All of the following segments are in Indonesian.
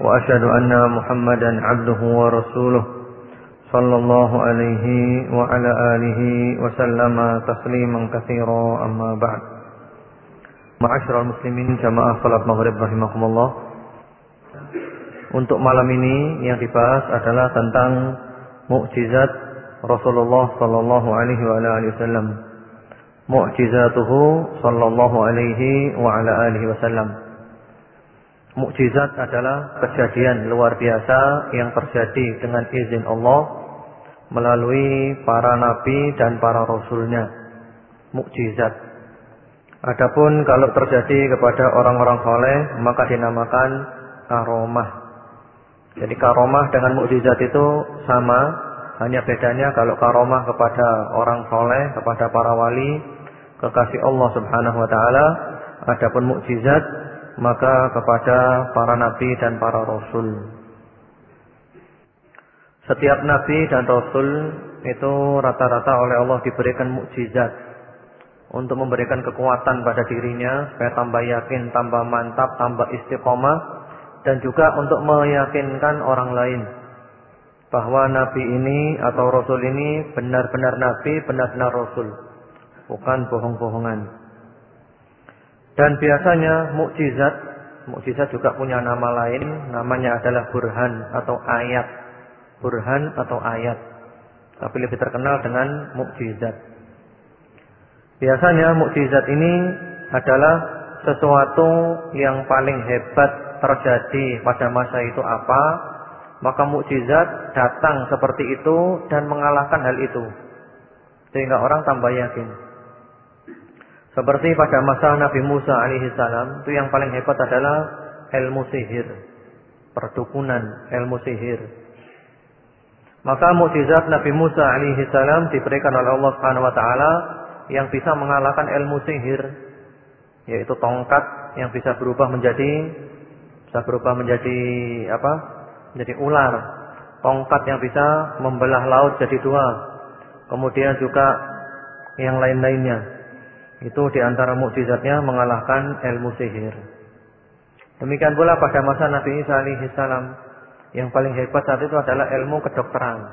وأشهد أن محمدا عبده ورسوله صلى الله عليه وعلى آله وسلم تسليما كثيرا أما بعد معاشر المسلمين jamaah salat maghrib rahimakumullah Untuk malam ini yang dibahas adalah tentang mukjizat Rasulullah sallallahu alaihi wa alihi wasallam Mukjizatuhu sallallahu alaihi wa ala alihi wasallam Mukjizat adalah kejadian luar biasa yang terjadi dengan izin Allah melalui para nabi dan para rasulnya. Mukjizat. Adapun kalau terjadi kepada orang-orang soleh maka dinamakan karomah. Jadi karomah dengan mukjizat itu sama, hanya bedanya kalau karomah kepada orang soleh, kepada para wali, kekasih Allah Subhanahu Wa Taala. Adapun mukjizat maka kepada para nabi dan para rasul. Setiap nabi dan rasul itu rata-rata oleh Allah diberikan mukjizat untuk memberikan kekuatan pada dirinya supaya tambah yakin, tambah mantap, tambah istiqomah dan juga untuk meyakinkan orang lain bahwa nabi ini atau rasul ini benar-benar nabi, benar-benar rasul, bukan bohong-bohongan. Dan biasanya mukjizat, mukjizat juga punya nama lain, namanya adalah burhan atau ayat. Burhan atau ayat. Tapi lebih terkenal dengan mukjizat. Biasanya mukjizat ini adalah sesuatu yang paling hebat terjadi pada masa itu apa, maka mukjizat datang seperti itu dan mengalahkan hal itu. Sehingga orang tambah yakin. Seperti pada masa Nabi Musa alaihi salam, itu yang paling hebat adalah ilmu sihir. Perdukunan ilmu sihir. Maka mukjizat Nabi Musa alaihi salam diberikan oleh Allah Subhanahu wa taala yang bisa mengalahkan ilmu sihir, yaitu tongkat yang bisa berubah menjadi bisa berubah menjadi apa? Menjadi ular. Tongkat yang bisa membelah laut jadi dua. Kemudian juga yang lain-lainnya. Itu di antara mukjizatnya mengalahkan ilmu sihir. Demikian pula pada masa Nabi Isa alaihi salam yang paling hebat saat itu adalah ilmu kedokteran.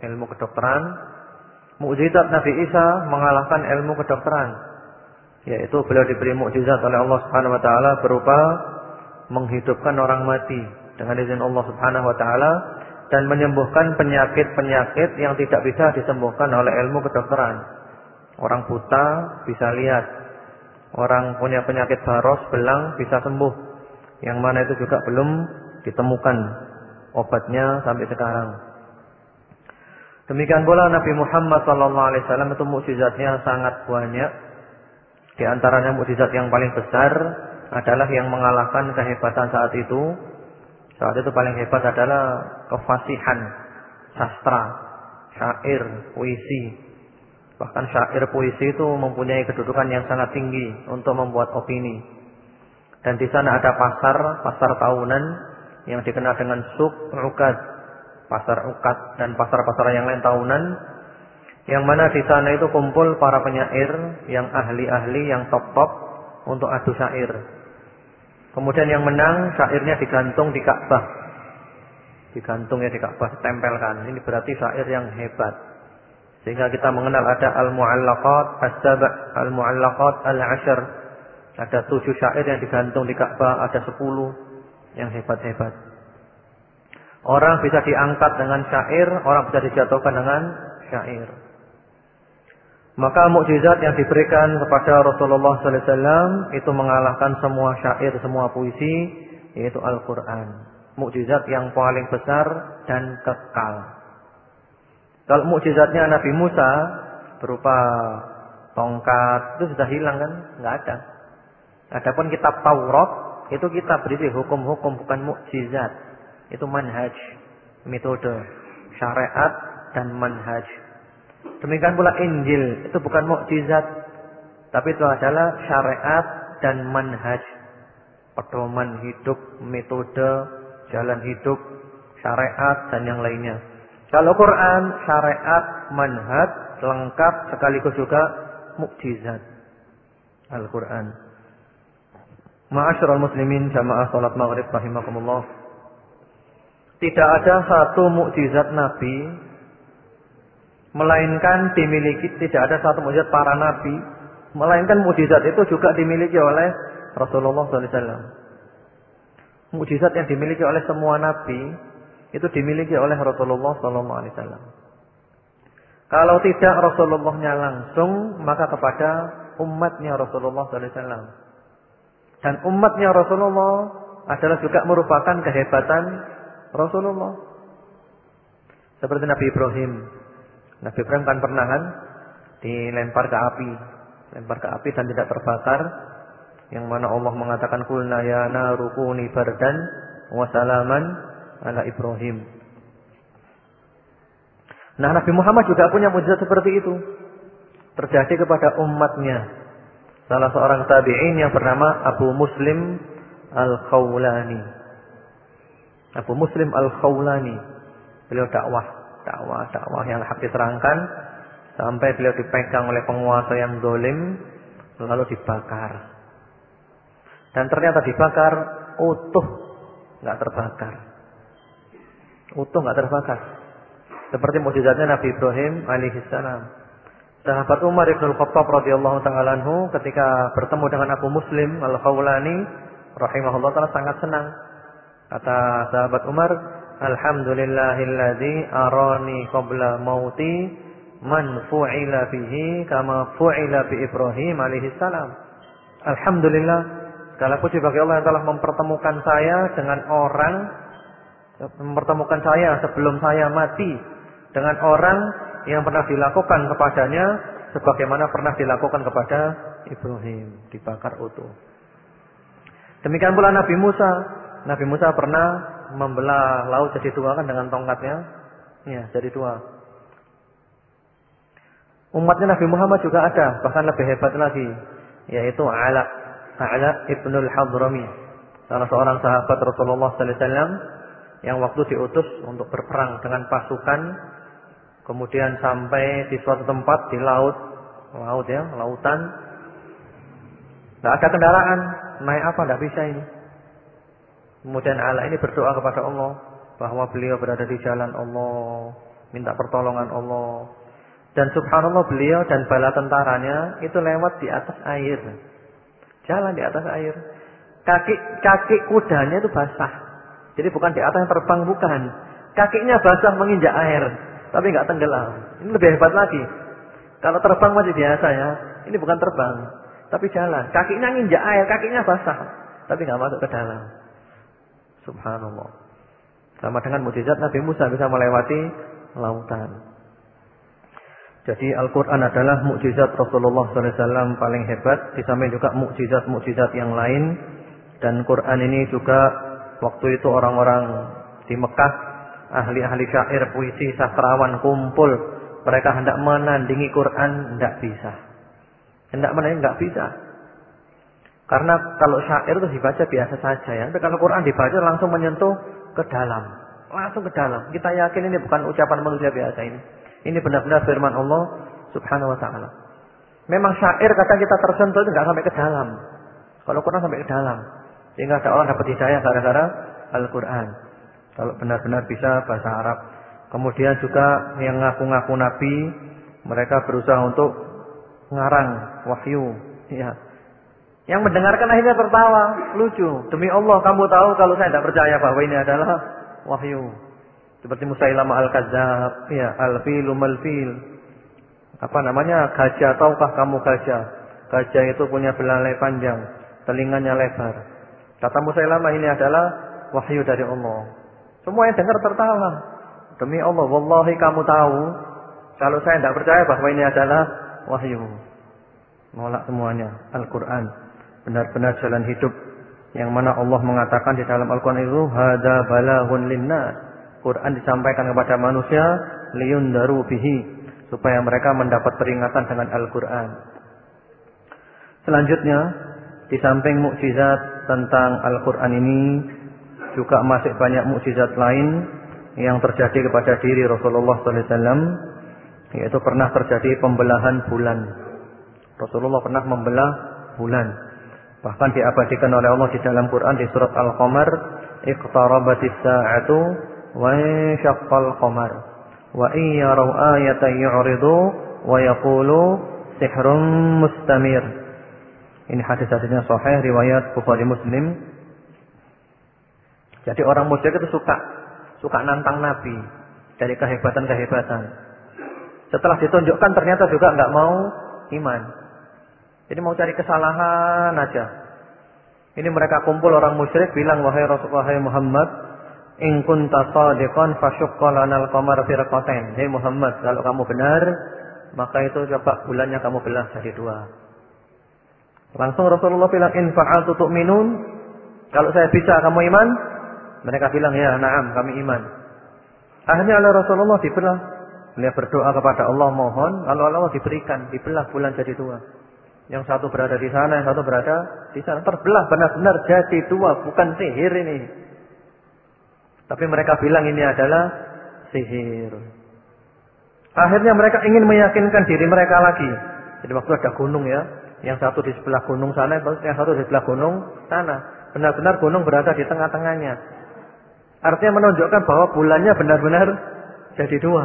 Ilmu kedokteran, mukjizat Nabi Isa mengalahkan ilmu kedokteran. Yaitu beliau diberi mukjizat oleh Allah Subhanahu wa taala berupa menghidupkan orang mati dengan izin Allah Subhanahu wa taala dan menyembuhkan penyakit-penyakit yang tidak bisa disembuhkan oleh ilmu kedokteran. Orang buta bisa lihat. Orang punya penyakit baros, belang bisa sembuh. Yang mana itu juga belum ditemukan obatnya sampai sekarang. Demikian pula Nabi Muhammad SAW itu mukjizatnya sangat banyak. Di antaranya mukjizat yang paling besar adalah yang mengalahkan kehebatan saat itu. Saat itu paling hebat adalah kefasihan, sastra, syair, puisi, Bahkan syair puisi itu mempunyai kedudukan yang sangat tinggi untuk membuat opini. Dan di sana ada pasar, pasar tahunan yang dikenal dengan suk ukad, pasar ukad dan pasar-pasar yang lain tahunan. Yang mana di sana itu kumpul para penyair yang ahli-ahli yang top-top untuk adu syair. Kemudian yang menang syairnya digantung di Ka'bah. Digantung ya di Ka'bah, tempelkan. Ini berarti syair yang hebat. Sehingga kita mengenal ada al-mu'allaqat as-sab' al-mu'allaqat al-ashr. Ada tujuh syair yang digantung di Ka'bah, ada sepuluh yang hebat-hebat. Orang bisa diangkat dengan syair, orang bisa dijatuhkan dengan syair. Maka mukjizat yang diberikan kepada Rasulullah sallallahu alaihi wasallam itu mengalahkan semua syair, semua puisi, yaitu Al-Qur'an. Mukjizat yang paling besar dan kekal. Kalau mukjizatnya Nabi Musa berupa tongkat itu sudah hilang kan? Enggak ada. Adapun kitab Taurat itu kita berisi hukum-hukum bukan mukjizat. Itu manhaj, metode, syariat dan manhaj. Demikian pula Injil, itu bukan mukjizat, tapi itu adalah syariat dan manhaj. Pedoman hidup, metode, jalan hidup, syariat dan yang lainnya. Kalau Quran, syariat, manhaj, lengkap sekaligus juga mukjizat. Al-Quran. Ma'asyiral muslimin jamaah salat maghrib rahimakumullah. Tidak ada satu mukjizat Nabi melainkan dimiliki tidak ada satu mukjizat para nabi, melainkan mukjizat itu juga dimiliki oleh Rasulullah SAW. Mukjizat yang dimiliki oleh semua nabi itu dimiliki oleh Rasulullah SAW. Kalau tidak Rasulullahnya langsung, maka kepada umatnya Rasulullah SAW. Dan umatnya Rasulullah adalah juga merupakan kehebatan Rasulullah. Seperti Nabi Ibrahim Nabi Ibrahim kan pernah kan dilempar ke api, lempar ke api dan tidak terbakar. Yang mana Allah mengatakan kulna ya narukuni bardan wa ala Ibrahim. Nah Nabi Muhammad juga punya mujizat seperti itu. Terjadi kepada umatnya. Salah seorang tabi'in yang bernama Abu Muslim Al-Khawlani. Abu Muslim Al-Khawlani. Beliau dakwah dakwah-dakwah yang hak diterangkan sampai beliau dipegang oleh penguasa yang dolim lalu dibakar. Dan ternyata dibakar utuh, nggak terbakar. Utuh nggak terbakar. Seperti mujizatnya Nabi Ibrahim alaihissalam. Sahabat Umar ibn Khattab radhiyallahu taala ketika bertemu dengan Abu Muslim al-Khawlani rahimahullah taala sangat senang. Kata sahabat Umar, Alhamdulillahilladzi arani qabla mauti man fu'ila bihi kama fu'ila bi Ibrahim alaihi salam. Alhamdulillah segala puji bagi Allah yang telah mempertemukan saya dengan orang mempertemukan saya sebelum saya mati dengan orang yang pernah dilakukan kepadanya sebagaimana pernah dilakukan kepada Ibrahim dibakar utuh. Demikian pula Nabi Musa. Nabi Musa pernah membelah laut jadi dua kan dengan tongkatnya. Ya, jadi dua. Umatnya Nabi Muhammad juga ada, bahkan lebih hebat lagi, yaitu Ala, Ala ibnul Hadrami, salah seorang sahabat Rasulullah sallallahu alaihi wasallam yang waktu diutus untuk berperang dengan pasukan, kemudian sampai di suatu tempat di laut, laut ya, lautan, tidak ada kendaraan, naik apa tidak bisa ini. Kemudian Allah ini berdoa kepada Allah bahwa beliau berada di jalan Allah, minta pertolongan Allah. Dan subhanallah beliau dan bala tentaranya itu lewat di atas air. Jalan di atas air. Kaki kaki kudanya itu basah. Jadi bukan di atas yang terbang bukan. Kakinya basah menginjak air, tapi nggak tenggelam. Ini lebih hebat lagi. Kalau terbang masih biasa ya. Ini bukan terbang, tapi jalan. Kakinya nginjak air, kakinya basah, tapi nggak masuk ke dalam. Subhanallah. Sama dengan mujizat Nabi Musa bisa melewati lautan. Jadi Al-Quran adalah mukjizat Rasulullah SAW paling hebat. Di samping juga mukjizat-mukjizat yang lain. Dan Quran ini juga waktu itu orang-orang di Mekah, ahli-ahli syair, puisi, sastrawan kumpul. Mereka hendak menandingi Quran, tidak bisa. Hendak menandingi, tidak bisa. Karena kalau syair itu dibaca biasa saja ya. Tapi kalau Quran dibaca langsung menyentuh ke dalam. Langsung ke dalam. Kita yakin ini bukan ucapan manusia biasa ini. Ini benar-benar firman Allah subhanahu wa ta'ala. Memang syair kata kita tersentuh itu tidak sampai ke dalam. Kalau Quran sampai ke dalam. Sehingga ada orang dapat hidayah gara-gara Al-Quran. Kalau benar-benar bisa bahasa Arab. Kemudian juga yang ngaku-ngaku Nabi. Mereka berusaha untuk ngarang wahyu. Ya, yang mendengarkan akhirnya tertawa, lucu. Demi Allah, kamu tahu kalau saya tidak percaya bahwa ini adalah wahyu. Seperti Musailamah al-Kadzab, ya, al-filu mal-fil. Apa namanya? Gajah, tahukah kamu gajah? Gajah itu punya belalai panjang, telinganya lebar. Kata Musailamah ini adalah wahyu dari Allah. Semua yang dengar tertawa. Demi Allah, wallahi kamu tahu kalau saya tidak percaya bahwa ini adalah wahyu. Nolak semuanya Al-Qur'an benar-benar jalan hidup yang mana Allah mengatakan di dalam Al-Qur'an itu hada balaghun linnas. Quran disampaikan kepada manusia liyundaru bihi supaya mereka mendapat peringatan dengan Al-Qur'an. Selanjutnya, di samping mukjizat tentang Al-Qur'an ini juga masih banyak mukjizat lain yang terjadi kepada diri Rasulullah wasallam yaitu pernah terjadi pembelahan bulan. Rasulullah pernah membelah bulan. Bahkan diabadikan oleh Allah di dalam Quran di surat Al-Qamar, "Iqtarabatis sa'atu wa syaqqal qamar wa yaraw ayatan yu'ridu wa yaqulu sihrun mustamir." Ini hadis-hadisnya sahih riwayat Bukhari Muslim. Jadi orang musyrik itu suka suka nantang Nabi dari kehebatan-kehebatan. Setelah ditunjukkan ternyata juga nggak mau iman. Jadi mau cari kesalahan aja. Ini mereka kumpul orang musyrik bilang wahai Rasulullah wahai Muhammad, in kunta shadiqan fashaqqa lana al-qamar firqatain. Hei Muhammad, kalau kamu benar, maka itu coba bulannya kamu belah jadi dua. Langsung Rasulullah bilang in fa'altu tu'minun. Kalau saya bisa kamu iman? Mereka bilang ya, na'am, kami iman. Akhirnya oleh Rasulullah dibelah. Beliau berdoa kepada Allah mohon, kalau Allah diberikan, dibelah bulan jadi dua. Yang satu berada di sana, yang satu berada di sana. Terbelah benar-benar jadi dua, bukan sihir ini. Tapi mereka bilang ini adalah sihir. Akhirnya mereka ingin meyakinkan diri mereka lagi. Jadi waktu ada gunung ya, yang satu di sebelah gunung sana, yang satu di sebelah gunung sana. Benar-benar gunung berada di tengah-tengahnya. Artinya menunjukkan bahwa bulannya benar-benar jadi dua.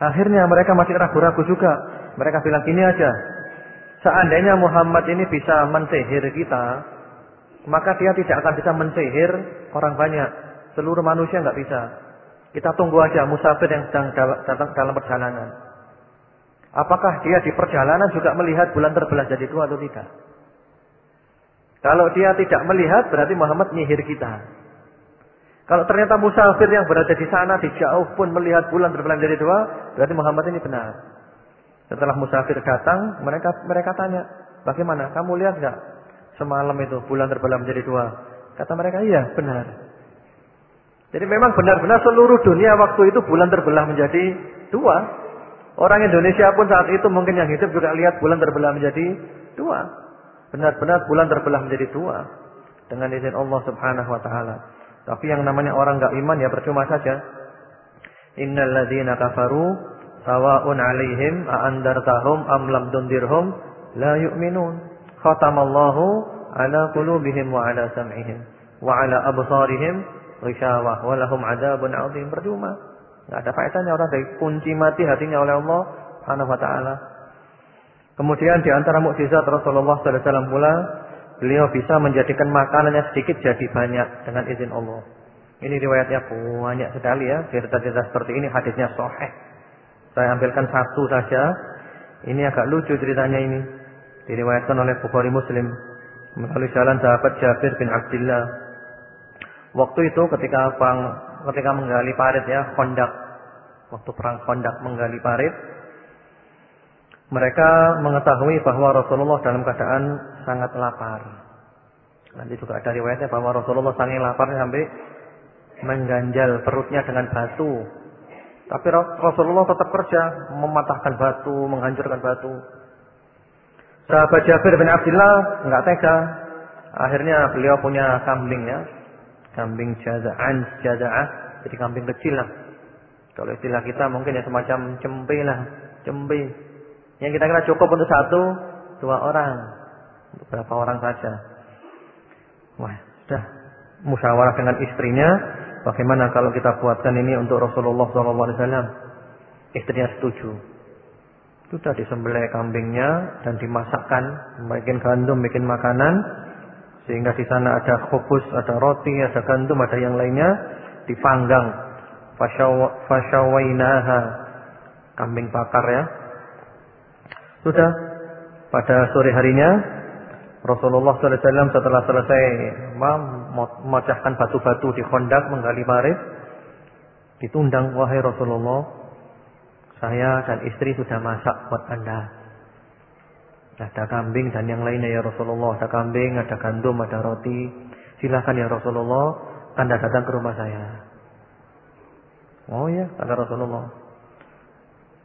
Akhirnya mereka masih ragu-ragu juga. Mereka bilang gini aja. Seandainya Muhammad ini bisa mensihir kita, maka dia tidak akan bisa mensihir orang banyak. Seluruh manusia nggak bisa. Kita tunggu aja musafir yang sedang dalam perjalanan. Apakah dia di perjalanan juga melihat bulan terbelah jadi dua atau tidak? Kalau dia tidak melihat berarti Muhammad nyihir kita. Kalau ternyata musafir yang berada di sana di jauh pun melihat bulan terbelah jadi dua, berarti Muhammad ini benar. Setelah musafir datang, mereka mereka tanya, bagaimana? Kamu lihat nggak semalam itu bulan terbelah menjadi dua? Kata mereka, iya benar. Jadi memang benar-benar seluruh dunia waktu itu bulan terbelah menjadi dua. Orang Indonesia pun saat itu mungkin yang hidup juga lihat bulan terbelah menjadi dua. Benar-benar bulan terbelah menjadi dua dengan izin Allah Subhanahu wa taala. Tapi yang namanya orang enggak iman ya percuma saja. Innal ladzina kafaru sawa'un 'alaihim a andartahum am lam tundirhum la yu'minun. Khatamallahu ala qulubihim wa ala sam'ihim wa ala absarihim ghishawah wa lahum 'adzabun 'adzim. Percuma. Enggak ada faedahnya orang kunci mati hatinya oleh Allah Subhanahu wa taala. Kemudian di antara mukjizat Rasulullah sallallahu alaihi wasallam pula Beliau bisa menjadikan makanannya sedikit jadi banyak dengan izin Allah. Ini riwayatnya banyak sekali ya. Cerita-cerita seperti ini hadisnya sahih. Saya ambilkan satu saja. Ini agak lucu ceritanya ini. Diriwayatkan oleh Bukhari Muslim melalui jalan sahabat Jabir bin Abdullah. Waktu itu ketika bang, ketika menggali parit ya, kondak. Waktu perang kondak menggali parit, mereka mengetahui bahwa Rasulullah dalam keadaan sangat lapar. Nanti juga ada riwayatnya bahwa Rasulullah sangat lapar sampai mengganjal perutnya dengan batu. Tapi Rasulullah tetap kerja, mematahkan batu, menghancurkan batu. Sahabat Jabir bin Abdullah enggak tega. Akhirnya beliau punya kambing ya. Kambing jaza'an, jaza'ah. Jadi kambing kecil lah. Kalau istilah kita mungkin ya semacam cempe lah. Cempe. Yang kita kira cukup untuk satu, dua orang. Untuk berapa orang saja. Wah, sudah musyawarah dengan istrinya. Bagaimana kalau kita buatkan ini untuk Rasulullah SAW? Istrinya setuju. Sudah disembelih kambingnya dan dimasakkan, bikin gandum, bikin makanan, sehingga di sana ada khubus, ada roti, ada gandum, ada yang lainnya, dipanggang. Fasyawainaha, kambing bakar ya, sudah pada sore harinya Rasulullah SAW setelah selesai memecahkan batu-batu di kondak menggali parit, ditundang wahai Rasulullah, saya dan istri sudah masak buat anda. Ada kambing dan yang lainnya ya Rasulullah. Ada kambing, ada gandum, ada roti. Silakan ya Rasulullah, Anda datang ke rumah saya. Oh ya, kata Rasulullah.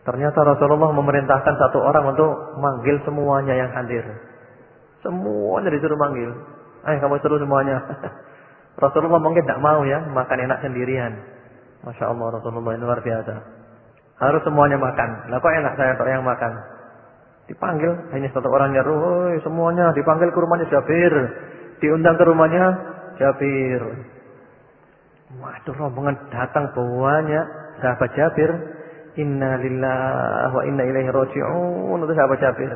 Ternyata Rasulullah memerintahkan satu orang untuk manggil semuanya yang hadir. Semuanya disuruh manggil. Ayo kamu suruh semuanya. Rasulullah mungkin tidak mau ya makan enak sendirian. Masya Allah Rasulullah ini luar biasa. Harus semuanya makan. Lah kok enak saya yang makan? Dipanggil hanya satu orang nyaruh, semuanya dipanggil ke rumahnya Jabir, diundang ke rumahnya Jabir. Waduh rombongan datang bawanya sahabat Jabir. Inna lillahi wa inna ilaihi raji'un. Itu sahabat Jabir.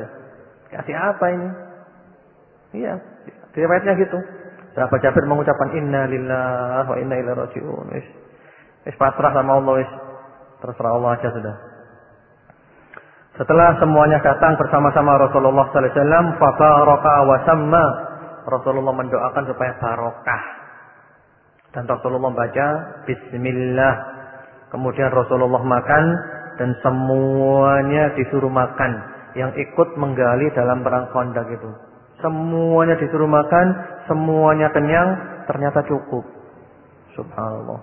Kasih apa ini? Iya, riwayatnya gitu. Sahabat Jabir mengucapkan inna lillahi wa inna ilaihi raji'un. Wis wis pasrah sama Allah wis. Terserah Allah aja sudah. Setelah semuanya datang bersama-sama Rasulullah sallallahu alaihi wasallam, wa. Rasulullah mendoakan supaya barokah. Dan Rasulullah baca bismillah. Kemudian Rasulullah makan dan semuanya disuruh makan yang ikut menggali dalam perang Khandaq itu. Semuanya disuruh makan, semuanya kenyang, ternyata cukup. Subhanallah.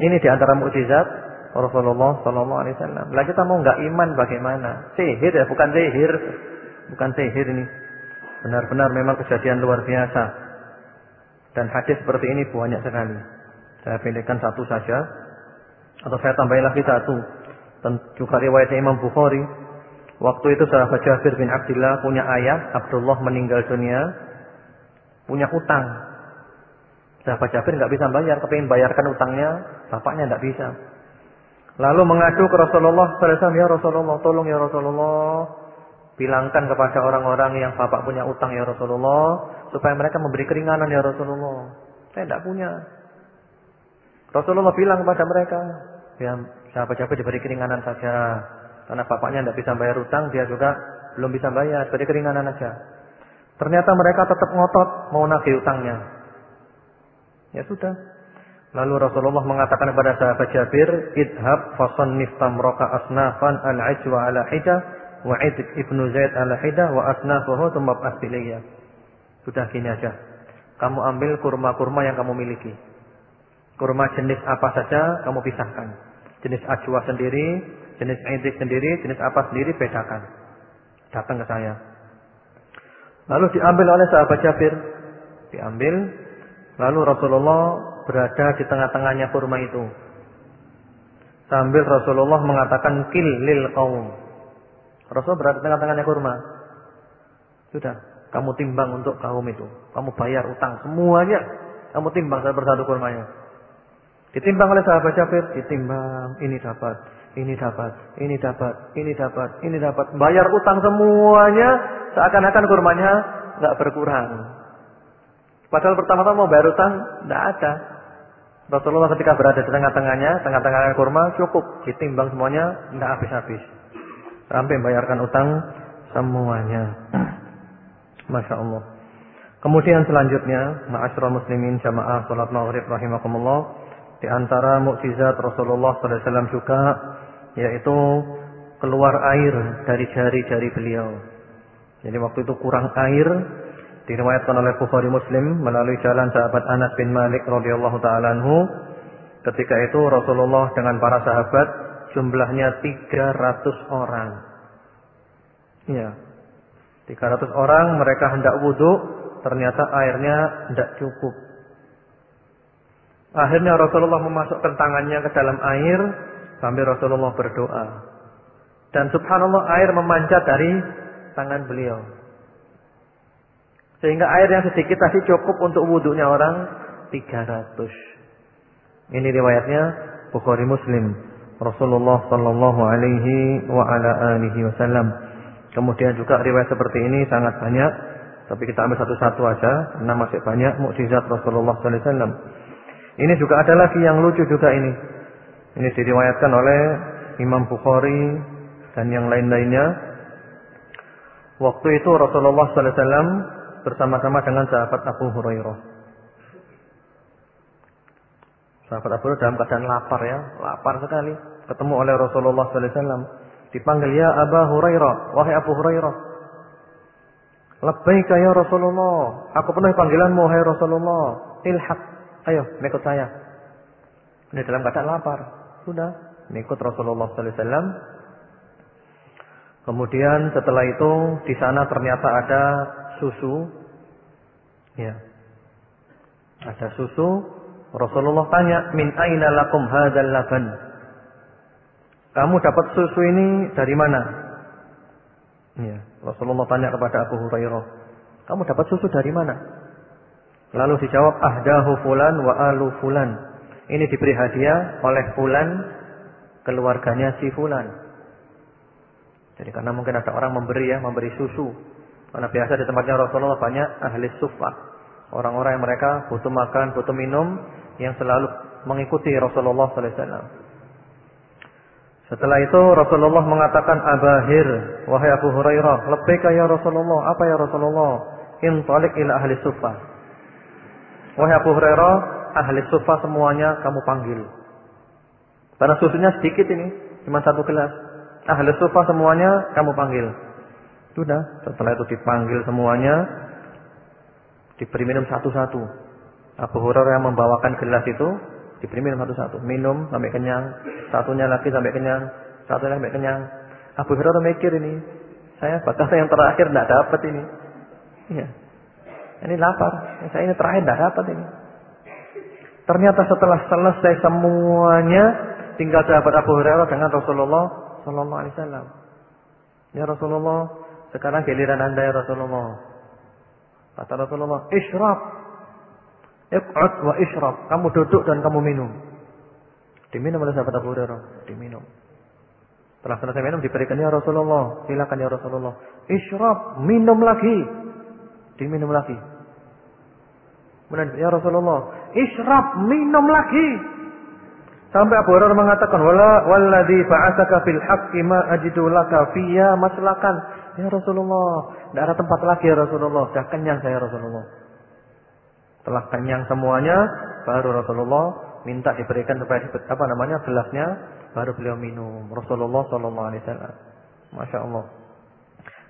Ini di antara mukjizat Rasulullah Sallallahu Alaihi Wasallam. Lah kita mau nggak iman bagaimana? Sihir ya, bukan sihir, bukan sihir ini. Benar-benar memang kejadian luar biasa. Dan hadis seperti ini banyak sekali. Saya pilihkan satu saja, atau saya tambahin lagi satu. Dan juga riwayatnya Imam Bukhari. Waktu itu sahabat Jabir bin Abdullah punya ayah, Abdullah meninggal dunia, punya utang. Sahabat Jabir nggak bisa bayar, kepingin bayarkan utangnya, bapaknya nggak bisa. Lalu mengadu ke Rasulullah SAW, ya Rasulullah, tolong ya Rasulullah, bilangkan kepada orang-orang yang bapak punya utang ya Rasulullah, supaya mereka memberi keringanan ya Rasulullah. Saya tidak punya. Rasulullah bilang kepada mereka, ya Jabir diberi keringanan saja. Karena bapaknya tidak bisa bayar utang, dia juga belum bisa bayar, beri keringanan saja. Ternyata mereka tetap ngotot mau nagih utangnya. Ya sudah, Lalu Rasulullah mengatakan kepada sahabat Jabir, "Idhab fasannif tamraka asnafan al-ajwa ala hida wa id ibnu Zaid ala hida wa asnafuhu thumma asbiliyah." Sudah gini aja. Kamu ambil kurma-kurma yang kamu miliki. Kurma jenis apa saja kamu pisahkan. Jenis ajwa sendiri, jenis idik sendiri, jenis apa sendiri bedakan. Datang ke saya. Lalu diambil oleh sahabat Jabir. Diambil. Lalu Rasulullah berada di tengah-tengahnya kurma itu. Sambil Rasulullah mengatakan kil lil kaum. Rasul berada di tengah-tengahnya kurma. Sudah, kamu timbang untuk kaum itu. Kamu bayar utang semuanya. Kamu timbang satu persatu kurmanya. Ditimbang oleh sahabat Jabir, ditimbang, ini dapat, ini dapat, ini dapat, ini dapat, ini dapat. Bayar utang semuanya, seakan-akan kurmanya nggak berkurang. Padahal pertama-tama mau bayar utang, nggak ada. Rasulullah ketika berada di tengah-tengahnya, tengah-tengahnya kurma cukup, ditimbang semuanya, tidak habis-habis. Sampai membayarkan utang semuanya. Masya Allah. Kemudian selanjutnya, ma'asyiral muslimin jamaah salat maghrib rahimakumullah, di antara mukjizat Rasulullah SAW juga yaitu keluar air dari jari-jari beliau. Jadi waktu itu kurang air, diriwayatkan oleh Bukhari Muslim melalui jalan sahabat Anas bin Malik radhiyallahu taala anhu. Ketika itu Rasulullah dengan para sahabat jumlahnya 300 orang. Ya 300 orang mereka hendak wudhu ternyata airnya tidak cukup. Akhirnya Rasulullah memasukkan tangannya ke dalam air sambil Rasulullah berdoa. Dan subhanallah air memanjat dari tangan beliau sehingga air yang sedikit tadi cukup untuk wudhunya orang 300. Ini riwayatnya Bukhari Muslim. Rasulullah sallallahu alaihi wa ala alihi wasallam. Kemudian juga riwayat seperti ini sangat banyak, tapi kita ambil satu-satu aja karena masih banyak mukjizat Rasulullah sallallahu alaihi wasallam. Ini juga ada lagi yang lucu juga ini. Ini diriwayatkan oleh Imam Bukhari dan yang lain-lainnya. Waktu itu Rasulullah sallallahu alaihi wasallam bersama-sama dengan sahabat Abu Hurairah. Sahabat Abu Hurairah dalam keadaan lapar ya, lapar sekali. Ketemu oleh Rasulullah SAW. Dipanggil ya Abu Hurairah, wahai Abu Hurairah. Labbaika ya Rasulullah. Aku penuhi panggilanmu hai Rasulullah. Ilhaq. Ayo, ikut saya. Ini dalam keadaan lapar. Sudah, ikut Rasulullah wasallam. Kemudian setelah itu di sana ternyata ada susu. Ya. Ada susu. Rasulullah tanya, "Min aina lakum hadzal laban?" Kamu dapat susu ini dari mana? Ya. Rasulullah tanya kepada Abu Hurairah, "Kamu dapat susu dari mana?" Lalu dijawab, "Ahdahu fulan wa alu fulan." Ini diberi hadiah oleh fulan keluarganya si fulan. Jadi karena mungkin ada orang memberi ya, memberi susu. Karena biasa di tempatnya Rasulullah banyak ahli sufa. Orang-orang yang mereka butuh makan, butuh minum yang selalu mengikuti Rasulullah sallallahu. Setelah itu Rasulullah mengatakan Abahir Wahai Abu Hurairah Lebihkah ya Rasulullah? Apa ya Rasulullah? Intalik ila ahli sufa. Wahai Abu Hurairah Ahli sufa semuanya kamu panggil. Karena susunya sedikit ini Cuma satu gelas. Ahli sufa semuanya kamu panggil Sudah Setelah itu dipanggil semuanya Diberi minum satu-satu Abu Hurairah yang membawakan gelas itu Diberi minum satu-satu. Minum sampai kenyang. Satunya lagi sampai kenyang. Satunya sampai kenyang. Abu Hurairah mikir ini. Saya batas yang terakhir tidak dapat ini. Iya. Ini lapar. Saya ini terakhir tidak dapat ini. Ternyata setelah selesai semuanya tinggal sahabat Abu Hurairah dengan Rasulullah Sallallahu Alaihi Wasallam. Ya Rasulullah, sekarang giliran anda ya Rasulullah. Kata Rasulullah, isyraf Iq'ud wa ishrab. Kamu duduk dan kamu minum. Diminum oleh sahabat Abu Hurairah. Diminum. Setelah selesai minum diberikan ya Rasulullah. Silakan ya Rasulullah. Ishrab. Minum lagi. Diminum lagi. Ya Rasulullah. Ishrab. Minum lagi. Sampai Abu Hurairah mengatakan, "Wala walladzi ba'atsaka fil haqqi ma ajidu laka fiyya maslakan." Ya Rasulullah, tidak ada tempat lagi ya Rasulullah. Sudah kenyang saya Rasulullah. Setelah kenyang semuanya, baru Rasulullah minta diberikan supaya apa namanya gelasnya, baru beliau minum. Rasulullah Shallallahu Alaihi Wasallam. Masya Allah.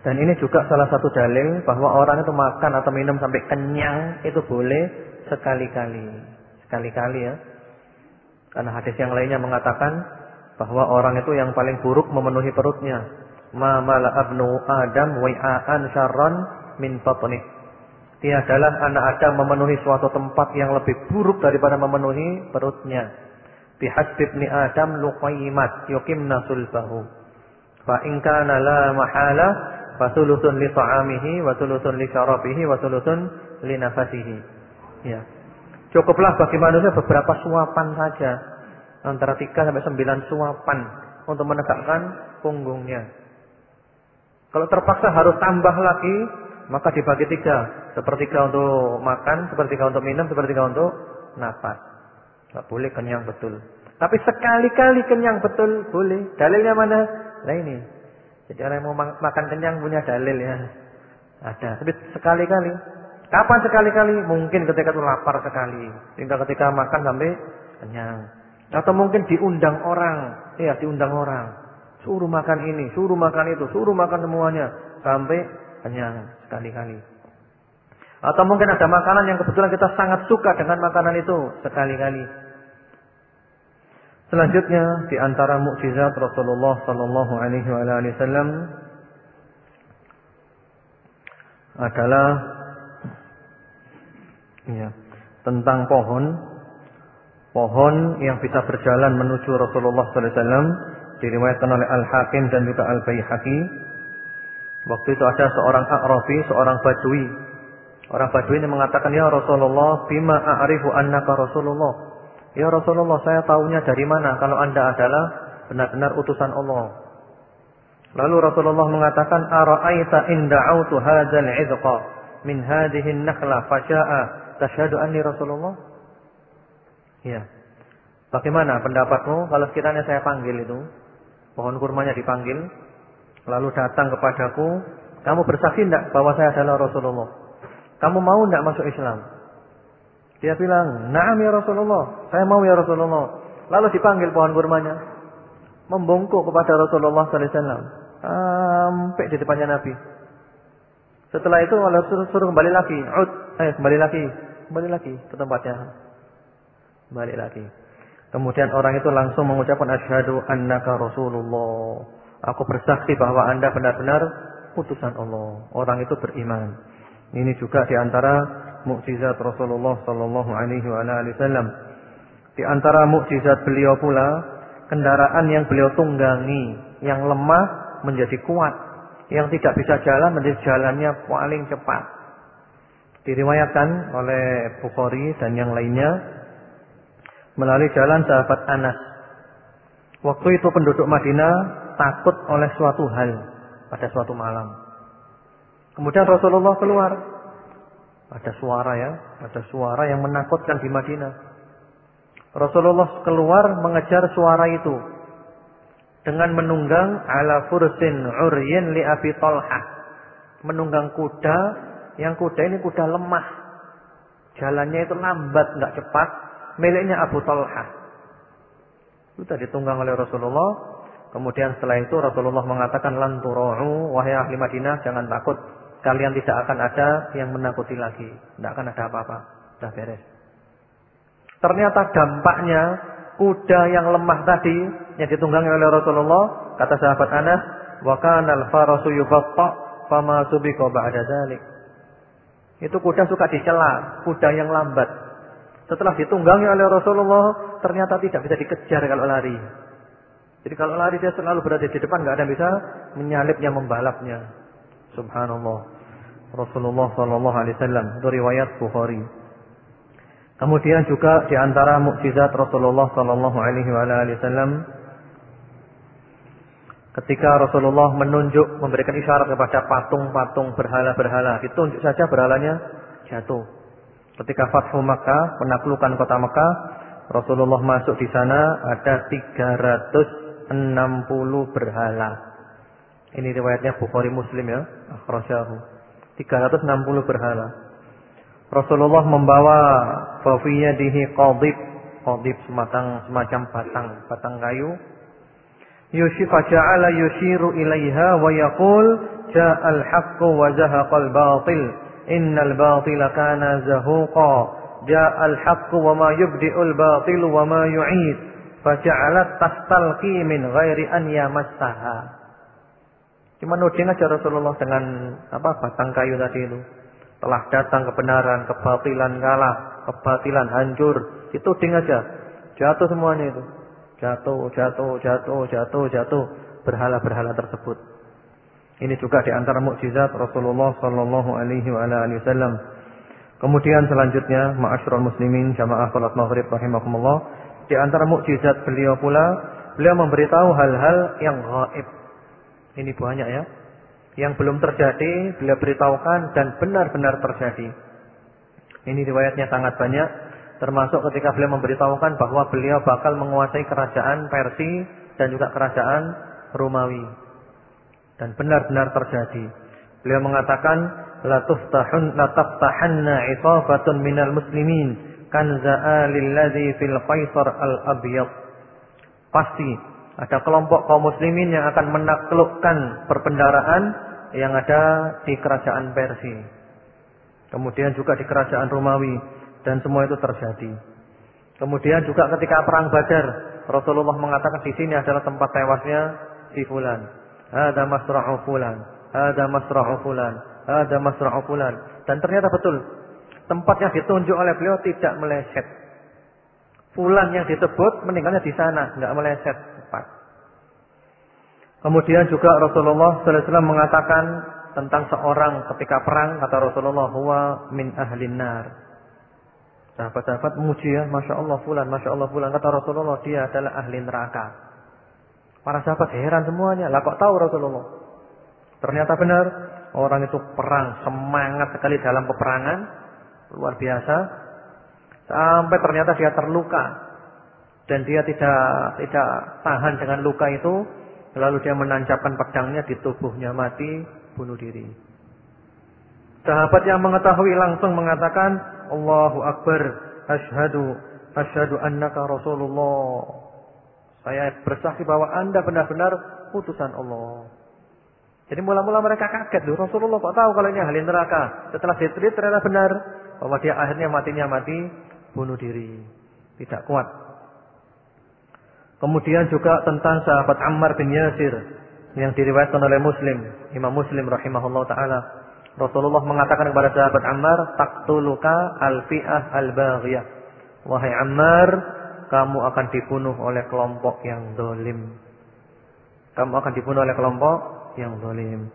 Dan ini juga salah satu dalil bahwa orang itu makan atau minum sampai kenyang itu boleh sekali-kali. Sekali-kali ya. Karena hadis yang lainnya mengatakan bahwa orang itu yang paling buruk memenuhi perutnya. Ma mala abnu Adam wai'an syarran min batnih. Tiadalah anak Adam memenuhi suatu tempat yang lebih buruk daripada memenuhi perutnya. Bihasbibni Adam luqaymat yuqimna sulbahu. Fa in kana la mahala fa thuluthun li ta'amihi wa thuluthun li syarabihi wa thuluthun li nafasihi. Ya. Cukuplah bagi manusia beberapa suapan saja. Antara 3 sampai 9 suapan untuk menegakkan punggungnya. Kalau terpaksa harus tambah lagi, maka dibagi tiga. Sepertiga untuk makan, sepertiga untuk minum, sepertiga untuk nafas. Tidak boleh kenyang betul. Tapi sekali-kali kenyang betul boleh. Dalilnya mana? Nah ini. Jadi orang yang mau makan kenyang punya dalil ya. Ada. Tapi sekali-kali. Kapan sekali-kali? Mungkin ketika itu lapar sekali. Sehingga ketika makan sampai kenyang. Atau mungkin diundang orang. Iya, diundang orang. Suruh makan ini, suruh makan itu, suruh makan semuanya. Sampai kenyang sekali-kali. Atau mungkin ada makanan yang kebetulan kita sangat suka dengan makanan itu sekali-kali. Selanjutnya di antara mukjizat Rasulullah sallallahu alaihi wasallam adalah ya, tentang pohon pohon yang bisa berjalan menuju Rasulullah sallallahu alaihi wasallam diriwayatkan oleh Al-Hakim dan juga Al-Baihaqi Waktu itu ada seorang Arabi, seorang Badui. Orang Badui ini mengatakan, "Ya Rasulullah, bima a'rifu annaka Rasulullah?" Ya Rasulullah, saya tahunya dari mana kalau Anda adalah benar-benar utusan Allah. Lalu Rasulullah mengatakan, "Ara'aita in da'awtu hadzal 'idqa min hadhihi an-nakhla fasha'a tashhadu anni Rasulullah?" Ya. Bagaimana pendapatmu kalau sekiranya saya panggil itu? Pohon kurmanya dipanggil, lalu datang kepadaku, kamu bersaksi tidak bahwa saya adalah Rasulullah? Kamu mau tidak masuk Islam? Dia bilang, "Na'am ya Rasulullah, saya mau ya Rasulullah." Lalu dipanggil pohon kurmanya, membungkuk kepada Rasulullah sallallahu alaihi wasallam sampai di depannya Nabi. Setelah itu Allah suruh, suruh kembali lagi. Ud, eh kembali lagi. Kembali lagi ke tempatnya. Kembali lagi. Kemudian orang itu langsung mengucapkan asyhadu annaka rasulullah. Aku bersaksi bahwa Anda benar-benar putusan Allah. Orang itu beriman. Ini juga di antara mukjizat Rasulullah sallallahu alaihi wasallam. Di antara mukjizat beliau pula kendaraan yang beliau tunggangi yang lemah menjadi kuat, yang tidak bisa jalan menjadi jalannya paling cepat. Diriwayatkan oleh Bukhari dan yang lainnya melalui jalan sahabat Anas. Waktu itu penduduk Madinah takut oleh suatu hal pada suatu malam. Kemudian Rasulullah keluar. Ada suara ya, ada suara yang menakutkan di Madinah. Rasulullah keluar mengejar suara itu dengan menunggang ala fursin uryin li Abi Talha. Menunggang kuda yang kuda ini kuda lemah. Jalannya itu lambat, nggak cepat, miliknya Abu Talha. Sudah ditunggang oleh Rasulullah. Kemudian setelah itu Rasulullah mengatakan lanturohu wahai ahli Madinah jangan takut. Kalian tidak akan ada yang menakuti lagi. Tidak akan ada apa-apa. Sudah beres. Ternyata dampaknya kuda yang lemah tadi yang ditunggangi oleh Rasulullah kata sahabat Anas wa kana al-farasu yubatta fama subiqa ba'da dzalik. Itu kuda suka dicela, kuda yang lambat. Setelah ditunggangi oleh Rasulullah, ternyata tidak bisa dikejar kalau lari. Jadi kalau lari dia selalu berada di depan, nggak ada yang bisa menyalipnya, membalapnya. Subhanallah. Rasulullah Sallallahu Alaihi Wasallam itu riwayat Bukhari. Kemudian juga di antara mukjizat Rasulullah Sallallahu Alaihi Wasallam ketika Rasulullah menunjuk memberikan isyarat kepada patung-patung berhala-berhala, ditunjuk saja berhalanya jatuh. Ketika Fathu Makkah, penaklukan kota Makkah, Rasulullah masuk di sana ada 360 berhala. Ini riwayatnya Bukhari Muslim ya, akhrajahu. 360 berhala. Rasulullah membawa fafiya dihi qadib, qadib semacam semacam batang, batang kayu. Yushifa ja'ala yushiru ilaiha wa yaqul ja'al haqqu wa zahaqal batil innal batila kana zahuqa ja'al haqqu wa ma yubdi'ul batilu wa ma yu'id faja'alat tastalqi min ghairi an yamassaha Cuma nuding aja Rasulullah dengan apa batang kayu tadi itu. Telah datang kebenaran, kebatilan kalah, kebatilan hancur. Itu ding aja. Jatuh semuanya itu. Jatuh, jatuh, jatuh, jatuh, jatuh. Berhala-berhala tersebut. Ini juga di antara mukjizat Rasulullah sallallahu alaihi wasallam. Kemudian selanjutnya, ma'asyiral muslimin jamaah salat maghrib rahimakumullah, di antara mukjizat beliau pula, beliau memberitahu hal-hal yang gaib. Ini banyak ya. Yang belum terjadi, beliau beritahukan dan benar-benar terjadi. Ini riwayatnya sangat banyak, termasuk ketika beliau memberitahukan bahwa beliau bakal menguasai kerajaan Persia dan juga kerajaan Romawi dan benar-benar terjadi. Beliau mengatakan la tuftahun la taftahanna itafatun minal muslimin kanza'a lilladzi fil qaisar al abyad. Pasti ada kelompok kaum muslimin yang akan menaklukkan perbendaraan yang ada di kerajaan Persia. Kemudian juga di kerajaan Romawi dan semua itu terjadi. Kemudian juga ketika perang Badar, Rasulullah mengatakan di sini adalah tempat tewasnya si fulan. Ada masra'u fulan, ada masra'u fulan, ada masra'u fulan. Dan ternyata betul. Tempat yang ditunjuk oleh beliau tidak meleset. Fulan yang disebut meninggalnya di sana, enggak meleset tepat. Kemudian juga Rasulullah SAW mengatakan tentang seorang ketika perang kata Rasulullah huwa min ahlin nar. Sahabat-sahabat muji ya, masya Allah fulan, masya Allah fulan kata Rasulullah dia adalah ahli neraka. Para sahabat heran semuanya. Lah kok tahu Rasulullah? Ternyata benar. Orang itu perang. Semangat sekali dalam peperangan. Luar biasa. Sampai ternyata dia terluka. Dan dia tidak tidak tahan dengan luka itu. Lalu dia menancapkan pedangnya di tubuhnya. Mati. Bunuh diri. Sahabat yang mengetahui langsung mengatakan. Allahu Akbar. Ashadu. Ashadu annaka Rasulullah. Saya bersaksi bahwa Anda benar-benar utusan Allah. Jadi mula-mula mereka kaget, loh Rasulullah kok tahu kalau ini ahli neraka. Setelah diteliti ternyata benar bahwa dia akhirnya matinya mati bunuh diri. Tidak kuat. Kemudian juga tentang sahabat Ammar bin Yasir yang diriwayatkan oleh Muslim, Imam Muslim rahimahullah taala. Rasulullah mengatakan kepada sahabat Ammar, "Taqtuluka al-fi'ah al-baghiyah." Wahai Ammar, kamu akan dibunuh oleh kelompok yang dolim. Kamu akan dibunuh oleh kelompok yang zalim.